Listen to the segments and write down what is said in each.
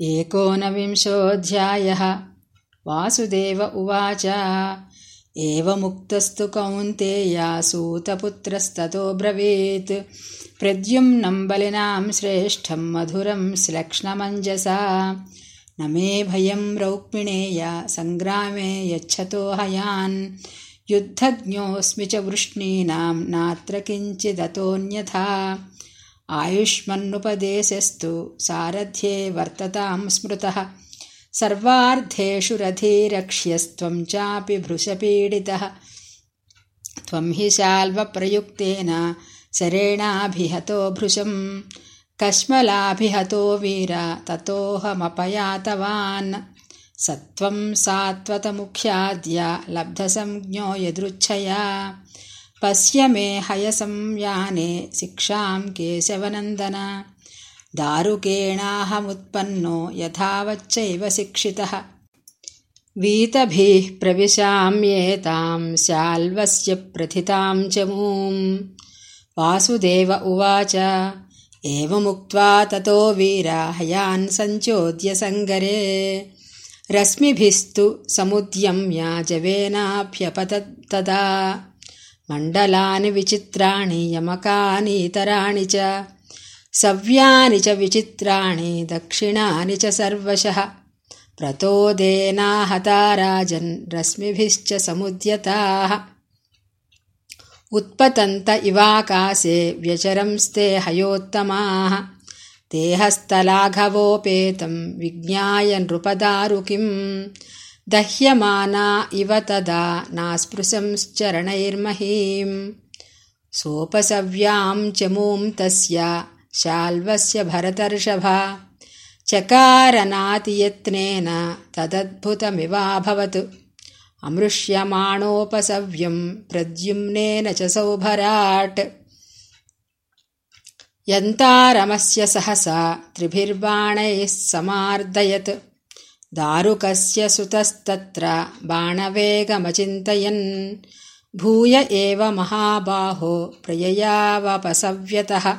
एकोनविंशोऽध्यायः। वासुदेव उवाच एवमुक्तस्तु कौन्तेयासूतपुत्रस्ततो ब्रवीत्। प्रद्युम्नं बलिनां श्रेष्ठं मधुरं श्लक्ष्णमञ्जसा। न मे भयं रौक्मिणेया सङ्ग्रामे यच्छतो हयान्। युद्धज्ञोऽस्मि च वृष्णीनां नात्र किञ्चिदतोऽन्यथा आयुष्मन्नुपदेशस्तु सारथ्ये वर्ततां स्मृतः। सर्वार्थेषु रथीरक्ष्यस्त्वं चापि भृशपीडितः। त्वं हि शाल्वप्रयुक्तेन शरेणाभिहतो भृशम्। कश्मलाभिहतो वीर ततोऽहमपयातवान्। सत्त्वं सात्वतमुख्याद्य लब्धसंज्ञो यदृच्छया पश्य मे हयसंयाने शिक्षां केशवनन्दन। दारुकेणाहमुत्पन्नो यथावच्चैव शिक्षितः। वीतभिः प्रविशाम्येतां शाल्वस्य प्रथितां च मूम्। वासुदेव उवाच एवमुक्त्वा ततो वीराहयान् सञ्चोद्य सङ्गरे। रश्मिभिस्तु समुद्यम्या जवेनाभ्यपतत्तदा मण्डलानि विचित्राणि यमकानीतराणि च। सव्यानि च विचित्राणि दक्षिणानि च सर्वशः। प्रतोदेनाहता राजन् रश्मिभिश्च समुद्यताः। उत्पतन्त इवाकाशे व्यचरंस्ते हयोत्तमाः। देहस्थलाघवोपेतं विज्ञाय नृपदारुकिम् दह्यमाना इव तदा नास्पृशंश्चरणैर्महीम् सोपसव्यां चमूं तस्य शाल्वस्य भरतर्षभा। चकारनातियत्नेन तदद्भुतमिवाभवत्। अमृष्यमाणोपसव्यं प्रद्युम्नेन च सौभराट्। यन्तारमस्य सहसा त्रिभिर्बाणैः समार्दयत् दारुकस्य सुतस्तत्र बाणवेगमचिन्तयन्। भूय एव महाबाहो प्रययावपसव्यतः।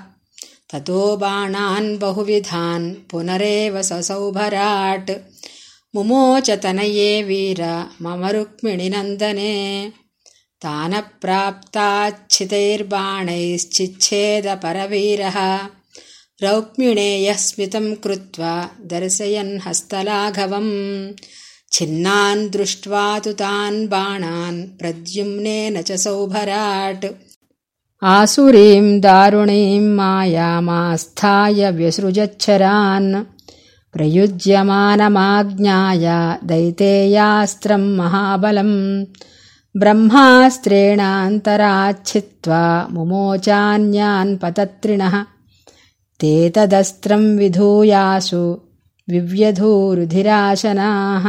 ततो बाणान् बहुविधान् पुनरेव ससौभराट्। मुमोचतनये वीर मम रुक्मिणिनन्दने। तानप्राप्ताच्छितैर्बाणैश्चिच्छेदपरवीरः रौक्मिणेयः स्मितं कृत्वा दर्शयन् हस्तलाघवम्। छिन्नान् दृष्ट्वा तु तान् बाणान् प्रद्युम्नेन च सौभराट्। आसुरीं दारुणीं मायामास्थाय व्यसृजच्छरान्। प्रयुज्यमानमाज्ञाय दैतेयास्त्रं महाबलम्। ब्रह्मास्त्रेणान्तराच्छित्वा मुमोचान्यान् पतत्रिणः ते तदस्त्रं विधूयासु विव्यधूरुधिराशनाः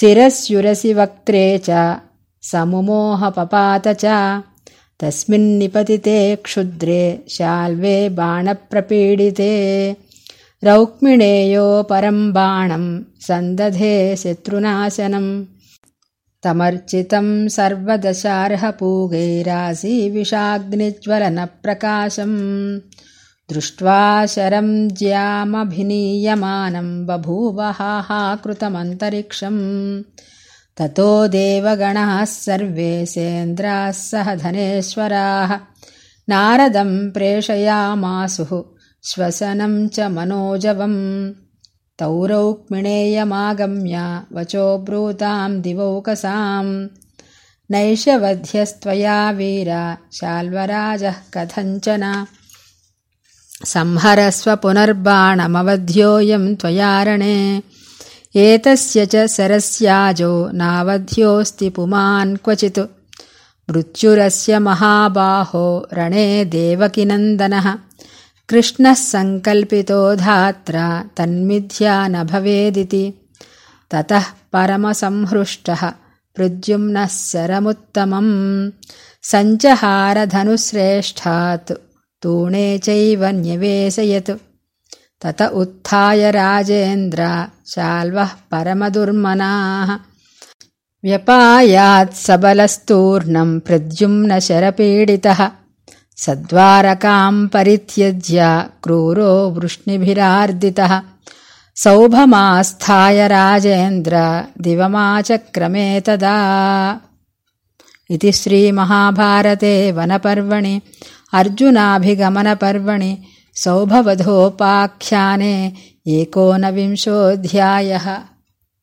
शिरस्युरसि वक्त्रे च समुमोहपपात च तस्मिन्निपतिते क्षुद्रे शाल्वे बाणप्रपीडिते। रौक्मिणेयो परं बाणं सन्दधे शत्रुनाशनम् तमर्चितं सर्वदशार्हपूगैरासीविषाग्निज्वलनप्रकाशम् दृष्ट्वा शरं ज्यामभिनीयमानं बभूव हाहाकृतमन्तरिक्षम् ततो देवगणाः सर्वे सेन्द्राः सह धनेश्वराः। नारदं प्रेषयामासुः श्वसनं च मनोजवम्। तौ रौक्मिणेयमागम्य वचोब्रूतां दिवौकसाम्। नैष वध्यस्त्वया वीर शाल्वराजः कथञ्चन संहरस्व पुनर्बाणमवध्योऽयं त्वयारणे। एतस्य च सरस्याजो नावध्योऽस्ति पुमान् क्वचित्। मृत्युरस्य महाबाहो रणे देवकिनन्दनः। कृष्णः सङ्कल्पितो धात्रा तन्मिथ्या न भवेदिति। ततः परमसंहृष्टः प्रद्युम्नः शरमुत्तमम् सञ्चहारधनुश्रेष्ठात् तूणे चैव न्यवेशयत् तत उत्थाय राजेन्द्र शाल्वः परमदुर्मनाः। व्यपायात्सबलस्तूर्णम् प्रद्युम्नशरपीडितः सद्वारकाम् परित्यज्य क्रूरो वृष्णिभिरार्दितः। सौभमास्थाय राजेन्द्र दिवमाचक्रमे तदा। इति श्रीमहाभारते वनपर्वणि अर्जुनाभिगमनपर्वणि सौभवधोपाख्याने एकोनविंशोऽध्यायः